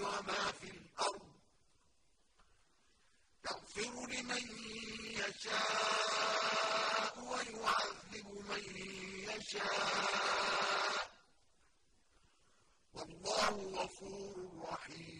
وما في الأرض. يغفر لمن يشاء ويعذب من يشاء. والله غفور رحيم.